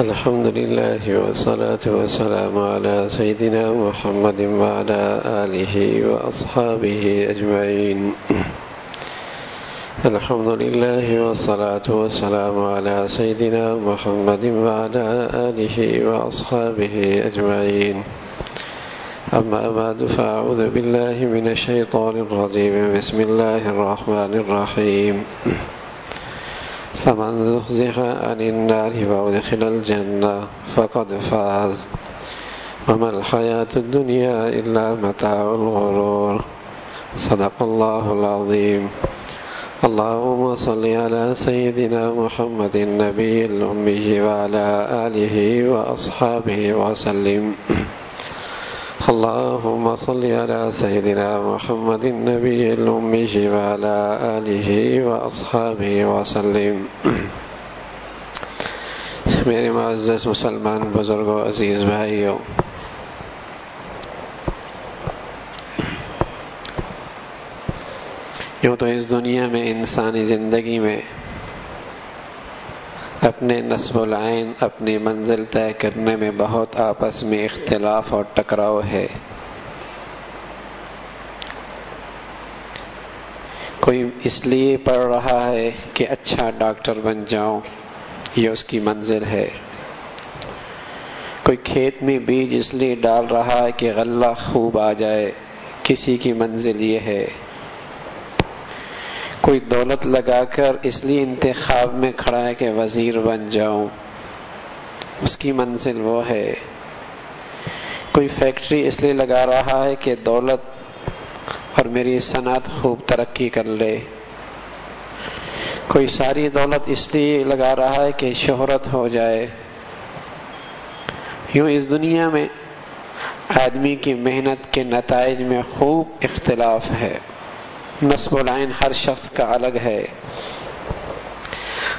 الحمد لله والصلاة والسلام على سيدنا محمد وعلى آله وأصحابه أجمعين. الحمد لله والصلاة والسلام على سيدنا محمد وعلى آله وأصحابه أجمعين. أما بعد، فأعوذ بالله من الشيطان الرجيم. بسم الله الرحمن الرحيم. الرحيم فمن زحزح عن النار وأدخل الجنة، فقد فاز. وما الحياة الدنيا إلا متاع الغرور. صدق الله العظيم اللهم صل على سيدنا محمد النبي الأمي وعلى آله وأصحابه وسلم اللهم صل على سيدنا محمد النبي الأمي وعلى آله وأصحابه وسلم. میرے معزز مسلمان بزرگوں عزیز بھائیوں یوں تو اس دنیا میں انسانی زندگی میں اپنے نصب العین، اپنی منزل طے کرنے میں بہت آپس میں اختلاف اور ٹکراؤ ہے۔ کوئی اس لیے پڑھ رہا ہے کہ اچھا ڈاکٹر بن جاؤں، یہ اس کی منزل ہے۔ کوئی کھیت میں بیج اس لیے ڈال رہا ہے کہ غلہ خوب آ جائے، کسی کی منزل یہ ہے۔ کوئی دولت لگا کر اس لیے انتخاب میں کھڑا ہے کہ وزیر بن جاؤں۔ اس کی منزل وہ ہے۔ کوئی فیکٹری اس لیے لگا رہا ہے کہ دولت اور میری صنعت خوب ترقی کر لے۔ کوئی ساری دولت اس لیے لگا رہا ہے کہ شہرت ہو جائے۔ یوں اس دنیا میں آدمی کی محنت کے نتائج میں خوب اختلاف ہے۔ نصب العین ہر شخص کا الگ ہے۔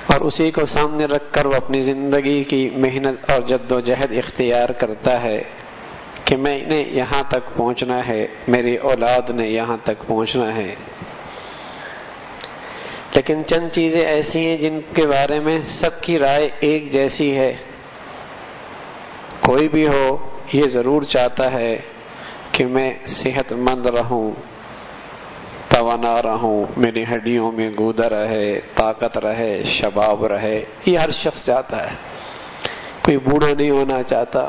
اور اسی کو سامنے رکھ کر وہ اپنی زندگی کی محنت اور جد و جہد اختیار کرتا ہے کہ میں نے یہاں تک پہنچنا ہے، میری اولاد نے یہاں تک پہنچنا ہے۔ لیکن چند چیزیں ایسی ہیں جن کے بارے میں سب کی رائے ایک جیسی ہے۔ کوئی بھی ہو، یہ ضرور چاہتا ہے کہ میں صحت مند رہوں۔ توانا رہوں، میری ہڈیوں میں گودا رہے، طاقت رہے، شباب رہے، یہ ہر شخص چاہتا ہے۔ کوئی بوڑھا نہیں ہونا چاہتا،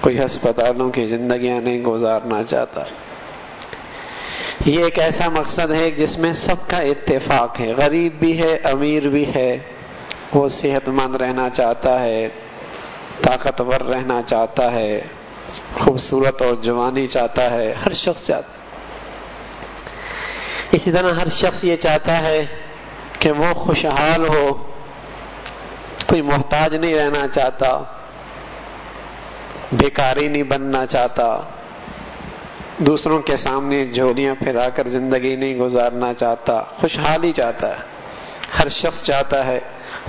کوئی ہسپتالوں کی زندگیاں نہیں گزارنا چاہتا۔ یہ ایک ایسا مقصد ہے جس میں سب کا اتفاق ہے۔ غریب بھی ہے، امیر بھی ہے، وہ صحت مند رہنا چاہتا ہے، طاقتور رہنا چاہتا ہے، خوبصورت اور جوانی چاہتا ہے، ہر شخص چاہتا ہے۔ اسی طرح ہر شخص یہ چاہتا ہے کہ وہ خوشحال ہو، کوئی محتاج نہیں رہنا چاہتا، بیکاری نہیں بننا چاہتا، دوسروں کے سامنے جھولیاں پھیلا کر زندگی نہیں گزارنا چاہتا خوشحالی چاہتا ہے۔ ہر شخص چاہتا ہے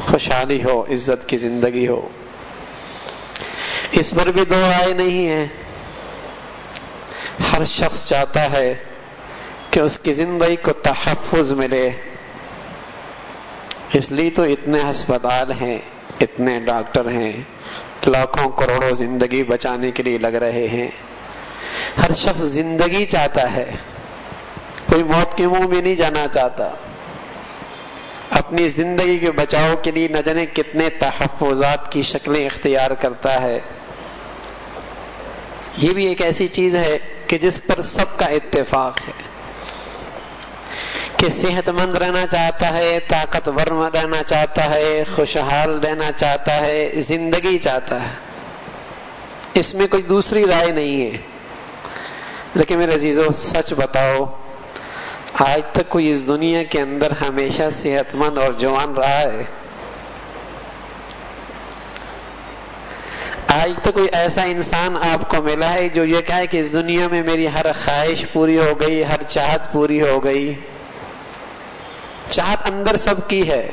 خوشحالی ہو، عزت کی زندگی ہو۔ اس پر بھی دو رائے نہیں ہے۔ ہر شخص چاہتا ہے کہ اس کی زندگی کو تحفظ ملے۔ اس لیے تو اتنے ہسپتال ہیں، اتنے ڈاکٹر ہیں، لاکھوں کروڑوں زندگی بچانے کے لیے لگ رہے ہیں۔ ہر شخص زندگی چاہتا ہے، کوئی موت کے منہ میں نہیں جانا چاہتا۔ اپنی زندگی کے بچاؤ کے لیے نہ جانے کتنے تحفظات کی شکلیں اختیار کرتا ہے۔ یہ بھی ایک ایسی چیز ہے کہ جس پر سب کا اتفاق ہے۔ کہ صحت مند رہنا چاہتا ہے، طاقتور رہنا چاہتا ہے، خوشحال رہنا چاہتا ہے، زندگی چاہتا ہے۔ اس میں کوئی دوسری رائے نہیں ہے۔ لیکن میرے عزیزو، سچ بتاؤ، آج تک کوئی اس دنیا کے اندر ہمیشہ صحت مند اور جوان رہا ہے؟ آج تک کوئی ایسا انسان آپ کو ملا ہے جو یہ کہے کہ اس دنیا میں میری ہر خواہش پوری ہو گئی، ہر چاہت پوری ہو گئی؟ چاہت اندر سب کی ہے۔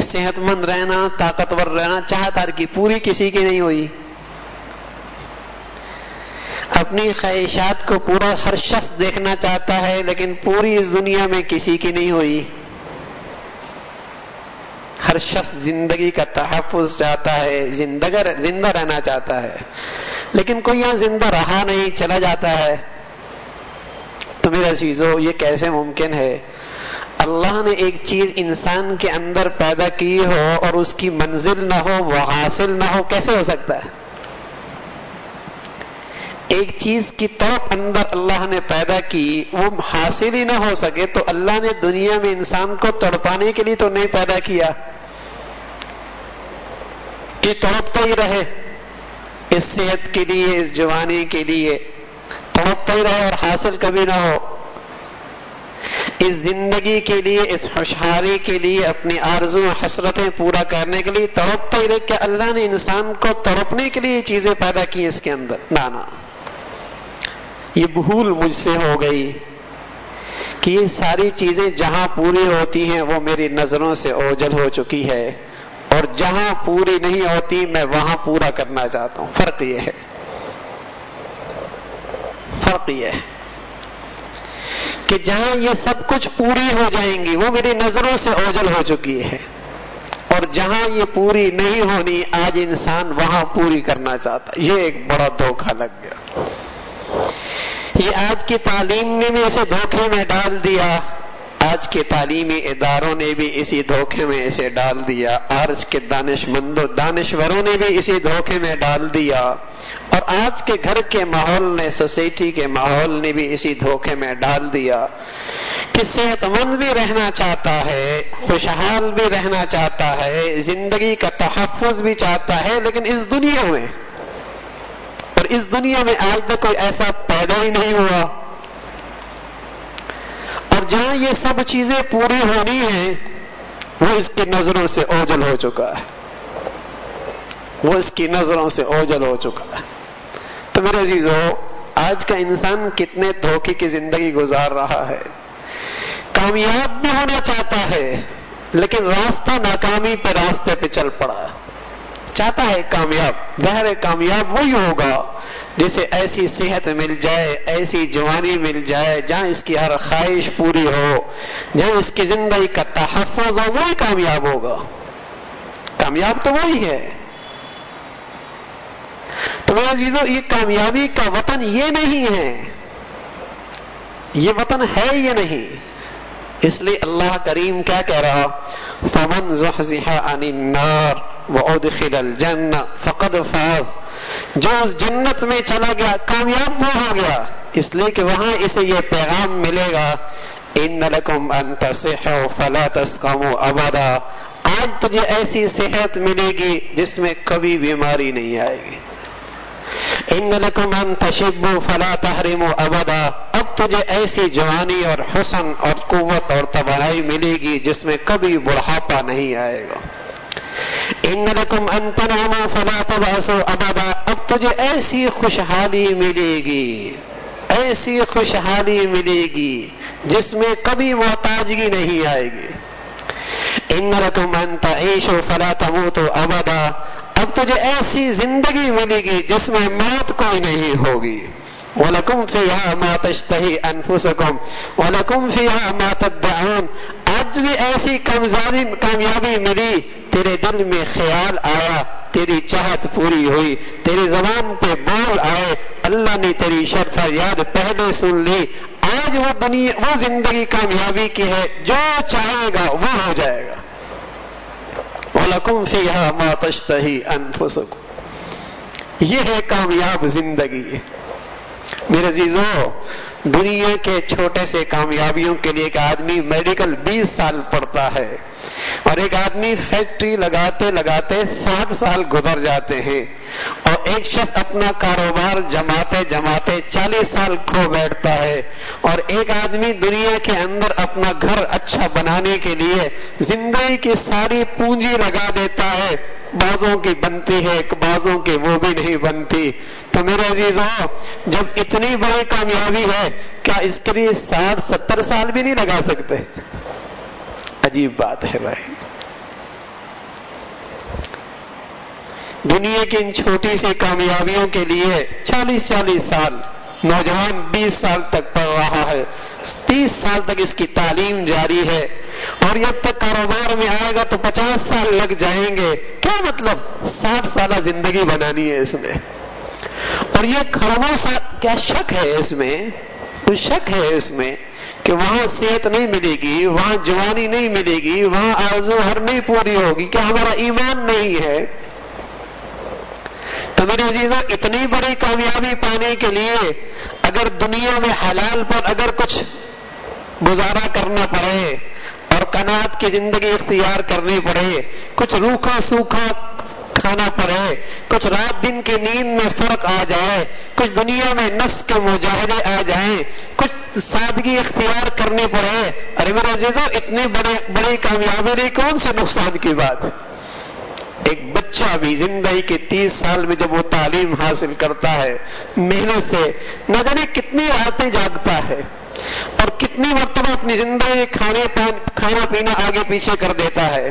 صحت مند رہنا، طاقتور رہنا، چاہت ہر کی، پوری کسی کی نہیں ہوئی۔ اپنی خواہشات کو پورا ہر شخص دیکھنا چاہتا ہے، لیکن پوری اس دنیا میں کسی کی نہیں ہوئی۔ ہر شخص زندگی کا تحفظ چاہتا ہے، زندہ رہنا چاہتا ہے۔ لیکن کوئی یہاں زندہ رہا نہیں، چلا جاتا ہے۔ تو میرا عزیزو، یہ کیسے ممکن ہے؟ اللہ نے ایک چیز انسان کے اندر پیدا کی ہو اور اس کی منزل نہ ہو، وہ حاصل نہ ہو، کیسے ہو سکتا ہے؟ ایک چیز کی طرف اندر اللہ نے پیدا کی، وہ حاصل ہی نہ ہو سکے تو اللہ نے دنیا میں انسان کو تڑپانے کے لیے تو نہیں پیدا کیا۔ کہ تڑپتا ہی رہے، اس صحت کے لیے، اس جوانی کے لیے۔ تڑپتا ہی رہے اور حاصل کبھی نہ ہو۔ اس زندگی کے لیے، اس خوشحالی کے لیے، اپنی آرزو حسرتیں پورا کرنے کے لیے تڑپتا ہی رہے کہ اللہ نے انسان کو تڑپنے کے لیے چیزیں پیدا کی اس کے اندر۔ نانا یہ بھول مجھ سے ہو گئی کہ یہ ساری چیزیں جہاں پوری ہوتی ہیں وہ میری نظروں سے اوجل ہو چکی ہے اور جہاں پوری نہیں ہوتی میں وہاں پورا کرنا چاہتا ہوں۔ فرق یہ ہے۔ فرق یہ ہے۔ کہ جہاں یہ سب کچھ پوری ہو جائیں گی، وہ میری نظروں سے اوجل ہو چکی ہے۔ اور جہاں یہ پوری نہیں ہونی، آج انسان وہاں پوری کرنا چاہتا یہ ایک بڑا دھوکہ لگ گیا۔ یہ آج کی تعلیم نے بھی اسے دھوکے میں ڈال دیا۔ آج کے تعلیمی اداروں نے بھی اسی دھوکے میں اسے ڈال دیا۔ آج کے دانش مندوں، دانشوروں نے بھی اسی دھوکے میں ڈال دیا۔ اور آج کے گھر کے ماحول نے، سوسائٹی کے ماحول نے بھی اسی دھوکے میں ڈال دیا کہ صحت مند بھی رہنا چاہتا ہے، خوشحال بھی رہنا چاہتا ہے، زندگی کا تحفظ بھی چاہتا ہے، لیکن اس دنیا میں، اور اس دنیا میں آج تک کوئی ایسا پیدا ہی نہیں ہوا۔ اور جہاں یہ سب چیزیں پوری ہونی ہیں، وہ اس کی نظروں سے اوجل ہو چکا ہے۔ وہ اس کی نظروں سے اوجل ہو چکا ہے۔ میرے عزیزو آج کا انسان کتنے دھوکے کی زندگی گزار رہا ہے۔ کامیاب بھی ہونا چاہتا ہے، لیکن راستہ ناکامی پہ راستے پہ چل پڑا۔ چاہتا ہے کامیاب، ظاہر کامیاب وہی ہوگا جسے ایسی صحت مل جائے، ایسی جوانی مل جائے، جہاں اس کی ہر خواہش پوری ہو، جہاں اس کی زندگی کا تحفظ ہو، وہی کامیاب ہوگا۔ کامیاب تو وہی ہے۔ تو عزیزو یہ کامیابی کا وطن یہ نہیں ہے۔ یہ وطن ہے یہ نہیں؟ اس لیے اللہ کریم کیا کہہ رہا؟ فمن عن النار وادخل الجنہ فقد فاز۔ جو اس جنت میں چلا گیا، کامیاب وہ ہو گیا۔ اس لیے کہ وہاں اسے یہ پیغام ملے گا ان لکم ان تصحوا فلا تسقموا ابدا آج تجھے ایسی صحت ملے گی جس میں کبھی بیماری نہیں آئے گی۔ ان لکم ان تشبوا فلا تحرموا ابدا اب تجھے ایسی جوانی اور حسن اور قوت اور تباہی ملے گی جس میں کبھی بڑھاپا نہیں آئے گا۔ ان لکم ان تناموا فلا تبعثوا ابدا اب تجھے ایسی خوشحالی ملے گی۔ ایسی خوشحالی ملے گی جس میں کبھی محتاجگی نہیں آئے گی۔ ان لکم ان تعیشوا فلا تموتوا ابدا اب تجھے ایسی زندگی ملے گی جس میں موت کوئی نہیں ہوگی۔ وَلَكُمْ فِيهَا مَا تَشْتَهِ أَنفُسَكُمْ۔ وَلَكُمْ فِيهَا مَا تَدَّعُونَ۔ آج بھی ایسی کامیابی ملی۔ تیرے دل میں خیال آیا۔ تیری چاہت پوری ہوئی۔ تیری زبان پہ بول آئے۔ اللہ نے تیری شرف یاد پہلے سن لی۔ آج وہ دنیا وہ زندگی کامیابی کی ہے۔ جو چاہے گا وہ ہو جائے گا۔ وَلَكُمْ فیہا ما تشتہی انفسکم۔ یہ ہے کامیاب زندگی۔ میرے عزیزو، دنیا کے چھوٹے سے کامیابیوں کے لیے ایک آدمی میڈیکل بیس سال پڑھتا ہے۔ اور ایک آدمی فیکٹری لگاتے لگاتے سات سال گزر جاتے ہیں اور ایک شخص اپنا کاروبار جماتے جماتے چالیس سال کھو بیٹھتا ہے اور ایک آدمی دنیا کے اندر اپنا گھر اچھا بنانے کے لیے زندگی کی ساری پونجی لگا دیتا ہے۔ بازوں کی بنتی ہے بازوں کی وہ بھی نہیں بنتی۔ تو میرے عزیز ہو جب اتنی بڑی کامیابی ہے، کیا اس کے لیے ساٹھ ستر سال بھی نہیں لگا سکتے؟ عجیب بات ہے بھائی۔ دنیا کی ان چھوٹی سی کامیابیوں کے لیے چالیس چالیس سال نوجوان بیس سال تک پڑھ رہا ہے۔ تیس سال تک اس کی تعلیم جاری ہے۔ اور جب تک کاروبار میں آئے گا تو پچاس سال لگ جائیں گے۔ کیا مطلب؟ ساٹھ سالہ زندگی بنانی ہے اس میں۔ اور یہ کھربوں سا کیا شک ہے اس میں؟ کچھ شک ہے اس میں؟ کہ وہاں صحت نہیں ملے گی، وہاں جوانی نہیں ملے گی، وہاں آرزو ہر نہیں پوری ہوگی کیا ہمارا ایمان نہیں ہے۔ تو میرے عزیزہ، اتنی بڑی کامیابی پانے کے لیے اگر دنیا میں حلال پر اگر کچھ گزارا کرنا پڑے اور کنات کی زندگی اختیار کرنی پڑے، کچھ روکھا سوکھا کھانا پڑے، کچھ رات دن کی نیند میں فرق آ جائے، کچھ دنیا میں نفس کے مجاہدے آ جائیں کچھ سادگی اختیار کرنی پڑے۔ ارے میرے عزیزو، اتنی بڑے بڑی کامیابی نہیں، کون سے نقصان کی بات؟ ایک بچہ بھی زندگی کے تیس سال میں جب وہ تعلیم حاصل کرتا ہے، محنت سے، نہ جانے کتنی راتیں جاگتا ہے۔ اور کتنی مرتبہ اپنی زندگی کھانے کھانا پینا آگے پیچھے کر دیتا ہے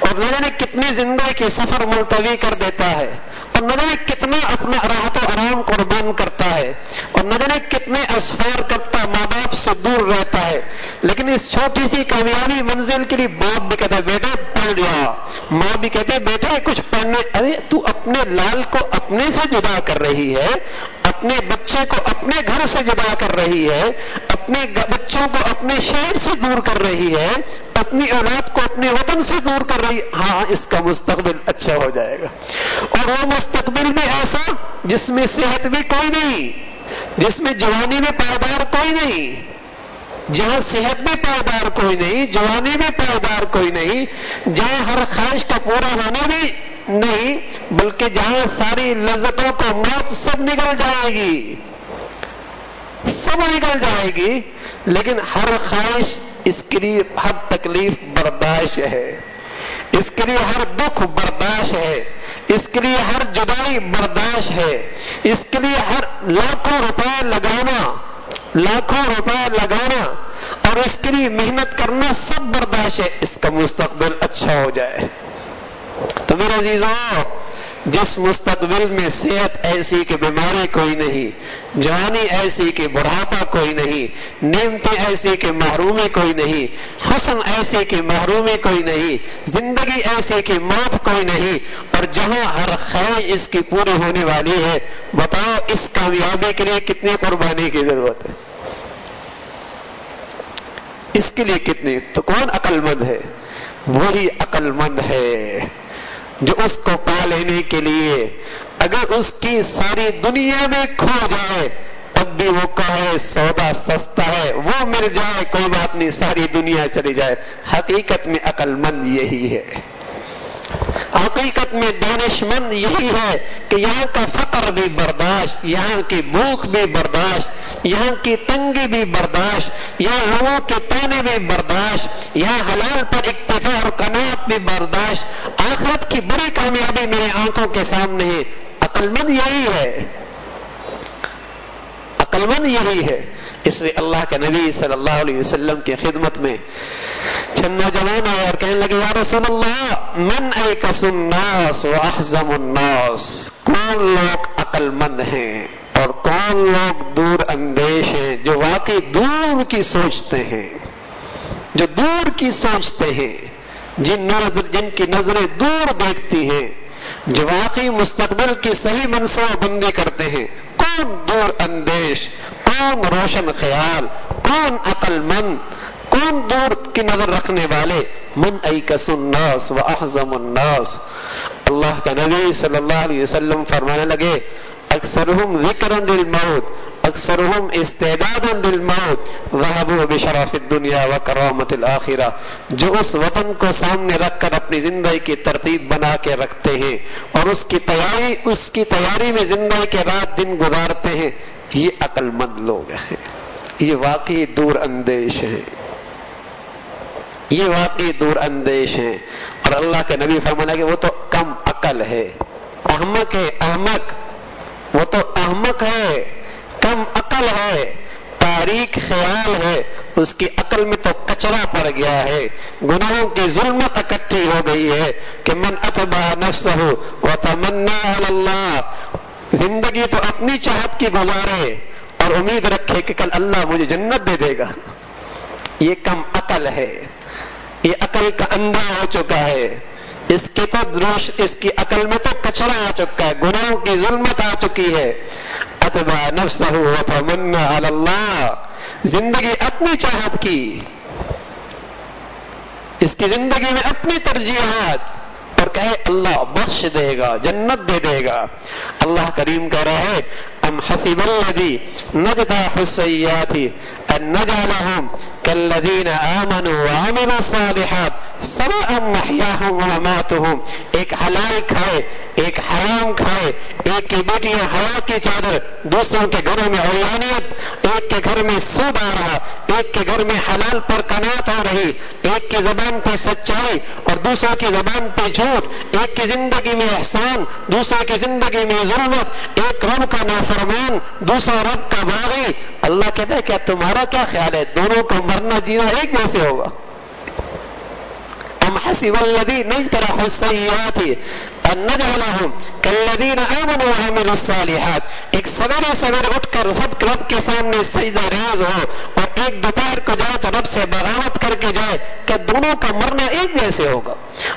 اور نہ جانے کتنی زندگی کے سفر ملتوی کر دیتا ہے اور نہ جانے کتنا اپنا راحت و آرام قربان کرتا ہے اور نہ جانے کتنے اسفار کرتا ماں باپ سے دور رہتا ہے لیکن اس چھوٹی سی کامیابی منزل کے لیے باپ بھی کہتا ہے بیٹا پڑھ لیا. ماں بھی کہتے بیٹا کچھ پڑھنے ارے، تو اپنے لال کو اپنے سے جدا کر رہی ہے، اپنے بچے کو اپنے گھر سے جدا کر رہی ہے اپنے بچوں کو اپنے شہر سے دور کر رہی ہے، اپنی اولاد کو اپنے وطن سے دور کر رہی ہاں اس کا مستقبل اچھا ہو جائے گا۔ اور وہ مستقبل بھی ایسا جس میں صحت بھی کوئی نہیں، جس میں جوانی میں پائیدار کوئی نہیں، جہاں صحت میں پائیدار کوئی نہیں، جوانی میں پائیدار کوئی نہیں، جہاں ہر خواہش کا پورا ہونا بھی نہیں، بلکہ جہاں ساری لذتوں کو موت سب نکل جائے گی۔ سب نکل جائے گی، لیکن ہر خواہش اس کے لیے ہر تکلیف برداشت ہے۔ اس کے لیے ہر دکھ برداشت ہے۔ اس کے لیے ہر جدائی برداشت ہے۔ اس کے لیے ہر لاکھوں روپے لگانا، لاکھوں روپے لگانا اور اس کے لیے محنت کرنا سب برداشت ہے۔ اس کا مستقبل اچھا ہو جائے۔ تو میرے عزیزوں جس مستقبل میں صحت ایسی کہ بیماری کوئی نہیں، جوانی ایسی کہ بڑھاپا کوئی نہیں، نعمتیں ایسی کہ محرومی کوئی نہیں، حسن ایسی کہ محرومی کوئی نہیں، زندگی ایسی کہ موت کوئی نہیں، اور جہاں ہر خیر اس کی پوری ہونے والی ہے، بتاؤ اس کامیابی کے لیے کتنی قربانی کی ضرورت ہے؟ اس کے لیے کتنی، تو کون عقل مند ہے؟ وہی عقل مند ہے۔ جو اس کو پا لینے کے لیے اگر اس کی ساری دنیا میں کھو جائے، تب بھی وہ کہے سودا سستا ہے، وہ مل جائے، کوئی بات نہیں، ساری دنیا چلی جائے۔ حقیقت میں عقل مند یہی ہے۔ حقیقت میں دانش مند یہی ہے کہ یہاں کا فقر بھی برداشت، یہاں کی بھوک بھی برداشت یہاں کی تنگی بھی برداشت، یہاں لوگوں کے تانے بھی برداشت، یہاں حلال پر اکتفا اور کنات بھی برداشت۔ آخرت کی بڑی کامیابی میرے آنکھوں کے سامنے ہے۔ عقل مند یہی ہے۔ عقل مند یہی ہے۔ اس لیے اللہ کے نبی صلی اللہ علیہ وسلم کی خدمت میں چند نوجوان آئے اور کہنے لگے، یا رسول اللہ، من اے کس الناس و احزم الناس؟ کون لوگ عقل مند ہیں اور کون لوگ دور اندیش ہیں جو واقعی دور کی سوچتے ہیں، جو دور کی سوچتے ہیں، جن نظر، جن کی نظریں دور دیکھتی ہیں، جو واقعی مستقبل کی صحیح منصوبہ بندی کرتے ہیں۔ کون دور اندیش، کون روشن خیال، کون عقل مند، کون دور کی نظر رکھنے والے؟ من ایکس الناس و احزم الناس۔ اللہ کا نبی صلی اللہ علیہ وسلم فرمانے لگے اکثرهم ذکرا للموت اکثرهم استعدادا للموت ذهبوا بشرف الدنيا وكرامة الاخرہ جو اس وطن کو سامنے رکھ کر اپنی زندگی کی ترتیب بنا کے رکھتے ہیں اور اس کی تیاری، اس کی تیاری میں زندگی کے رات دن گزارتے ہیں، یہ عقل مند لوگ ہیں۔ یہ واقعی دور اندیش ہیں۔ یہ واقعی دور اندیش ہیں۔ اور اللہ کے نبی فرمانا کہ وہ تو کم عقل ہے۔ احمق ہے، احمق۔ وہ تو احمق ہے، کم عقل ہے تاریخ خیال ہے، اس کی عقل میں تو کچرا پڑ گیا ہے۔ گناہوں کی ظلمت اکٹھی ہو گئی ہے کہ من اتبا نفس ہو وہ تمنا اللہ۔ زندگی تو اپنی چاہت کی گزارے اور امید رکھے کہ کل اللہ مجھے جنت دے دے گا۔ یہ کم عقل ہے۔ یہ عقل کا اندھا ہو چکا ہے۔ اس کی تو دروش، اس کی عقل میں تو کچرا آ چکا ہے، گناہوں کی ظلمت آ چکی ہے۔ اتبا نفس اللہ۔ زندگی اپنی چاہت کی۔ اس کی زندگی میں اپنی ترجیحات۔ اور کہے، اللہ بخش دے گا، جنت دے دے گا۔ اللہ کریم کہہ رہا ہے، ام حسب الذي نجتاح السيئات ان نجعلهم كالذين امنوا وعملوا الصالحات۔ سواء محياهم ومماتهم. ایک حلال کھائے، ایک حرام کھائے، ایک کی بیٹیاں ہوا کی چادر، دوسروں کے گھروں میں اویانیت ایک کے گھر میں سود آ رہا، ایک کے گھر میں حلال پر کنات آ رہی، ایک کی زبان پہ سچائی اور دوسروں کی زبان پہ جھوٹ، ایک کی زندگی میں احسان، دوسرے کی زندگی میں ظلمت، ایک رب کا نافرمان، دوسرا رب کا باغی۔ اللہ کہتا ہے، کیا تمہارا کیا خیال ہے؟ دونوں کو مرنا جینا ایک جیسے ہوگا. ام حسب الذين اجترحوا السيئات ان نجعلهم كالذين امنوا وعملوا الصالحات ایک سویرے سویرے اٹھ کر سب رب کے سامنے سجدہ ریاض ہو اور ایک دوپہر کو جائے تو رب سے بغاوت کر کے جائے کہ دونوں کا مرنا ایک جیسے ہوگا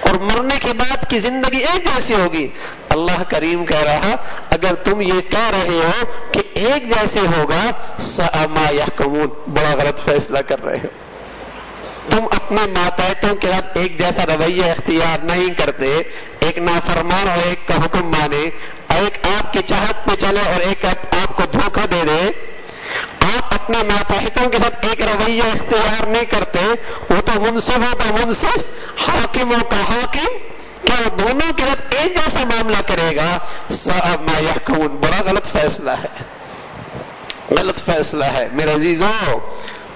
اور مرنے کے بعد کی زندگی ایک جیسی ہوگی۔ اللہ کریم کہہ رہا، اگر تم یہ کہہ رہے ہو کہ ایک جیسے ہوگا سما یا بڑا غلط فیصلہ کر رہے ہو۔ تم اپنے ماتحتوں کے ساتھ ایک جیسا رویہ اختیار نہیں کرتے، ایک نافرمان اور ایک کا حکم مانے ایک آپ کی چاہت پہ چلے اور ایک آپ کو دھوکہ دے دے۔ آپ اپنے ماتحتوں کے ساتھ ایک رویہ اختیار نہیں کرتے، وہ تو منصفوں کا منصف، حاکموں کا حاکم، کیا وہ دونوں کے ساتھ ایک جیسا معاملہ کرے گا؟ صاحب، میں بڑا غلط فیصلہ ہے۔ غلط فیصلہ ہے۔ میرے عزیزوں،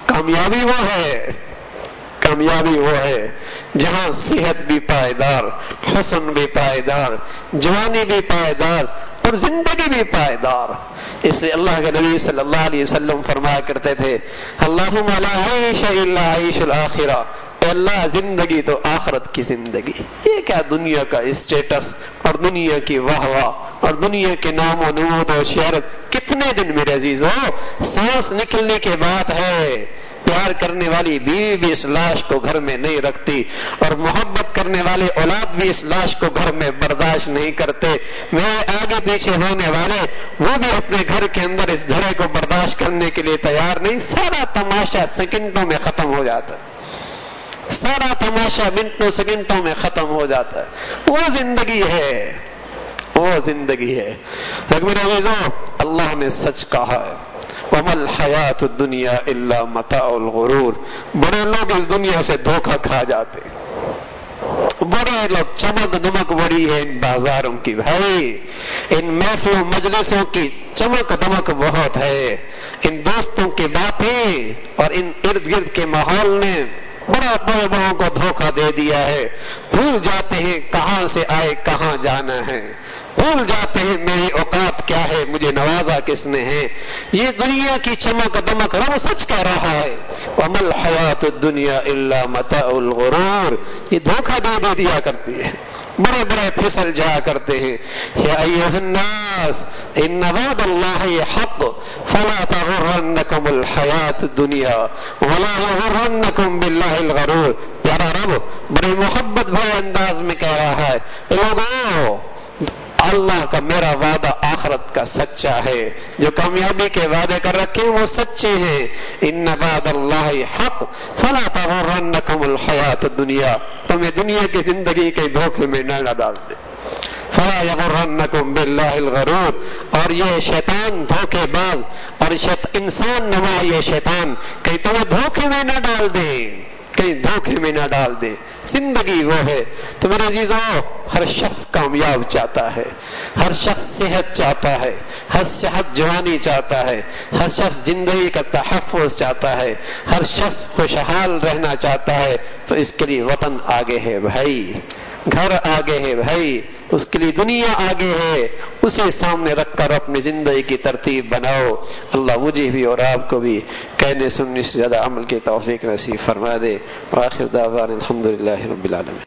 کامیابی وہ ہے کامیابی وہ ہے، جہاں صحت بھی پائیدار، حسن بھی پائیدار، جوانی بھی پائیدار اور زندگی بھی پائیدار۔ اس لیے اللہ کے نبی صلی اللہ علیہ وسلم فرمایا کرتے تھے اللہ عیش عیش اللہ، زندگی تو آخرت کی زندگی۔ یہ کیا دنیا کا اسٹیٹس اور دنیا کی واہ واہ اور دنیا کے نام و نمود و شہرت کتنے دن میرے عزیز ہو سانس نکلنے کے بعد ہے۔ پیار کرنے والی بیوی بھی اس لاش کو گھر میں نہیں رکھتی اور محبت کرنے والے اولاد بھی اس لاش کو گھر میں برداشت نہیں کرتے۔ میں آگے پیچھے ہونے والے وہ بھی اپنے گھر کے اندر اس گھرے کو برداشت کرنے کے لیے تیار نہیں، سارا تماشا سیکنڈوں میں ختم ہو جاتا ہے۔ سارا تماشا منٹوں سیکنڈوں میں ختم ہو جاتا ہے۔ وہ زندگی ہے، وہ زندگی ہے۔ اللہ نے سچ کہا ہے۔ ومل حیات دنیا اللہ متا الغرور۔ بڑے لوگ اس دنیا سے دھوکہ کھا جاتے بڑے لوگ چمک دمک بڑی ہے ان بازاروں کی۔ بھائی، ان محفلوں، مجلسوں کی چمک دمک بہت ہے۔ ان دوستوں کی باتیں اور ان ارد گرد کے ماحول نے بڑا بڑے بڑوں کو دھوکہ دے دیا ہے۔ بھول جاتے ہیں کہاں سے آئے، کہاں جانا ہے۔ بھول جاتے ہیں، میری اوقات کیا ہے، مجھے نوازا کس نے ہے یہ دنیا کی چمک دمک رب سچ کہہ رہا ہے۔ عمل حیات دنیا اللہ متا الغرور۔ یہ دھوکہ دے دے دیا کرتی ہے بڑے بڑے پھسل جایا کرتے ہیں۔ یا ایوہ الناس، ان وعد اللہ حق۔ فلا تغرنکم الحیات دنیا ولا یغرنکم باللہ الغرور۔ پیارا رب بڑے محبت بھائی انداز میں کہہ رہا ہے۔ لوگوں اللہ کا میرا وعدہ آخرت کا سچا ہے۔ جو کامیابی کے وعدے کر رکھے وہ سچے ہیں۔ ان بعد اللہ حق۔ فلا تغرنکم الحیات دنیا۔ تمہیں دنیا کی زندگی کے دھوکے میں نہ ڈال دے۔ فلا یغرنکم باللہ الغرور۔ اور یہ شیطان دھوکے باز اور انسان نما یہ شیطان کہ تمہیں دھوکے میں نہ ڈال دے۔ کہیں دھوکے میں نہ ڈال دے، زندگی وہ ہے۔ تو میرے عزیزوں، ہر شخص کامیاب چاہتا ہے، ہر شخص صحت چاہتا ہے، ہر صحت جوانی چاہتا ہے، ہر شخص زندگی کا تحفظ چاہتا ہے، ہر شخص خوشحال رہنا چاہتا ہے۔ تو اس کے لیے وطن آگے ہے، بھائی۔ گھر آگے ہے بھائی، اس کے لیے دنیا آگے ہے، اسے سامنے رکھ کر اپنی زندگی کی ترتیب بناؤ۔ اللہ مجھے بھی اور آپ کو بھی کہنے سننے سے زیادہ عمل کے توفیق نصیب فرما دے۔ آخر دعوان الحمدللہ رب العالمین۔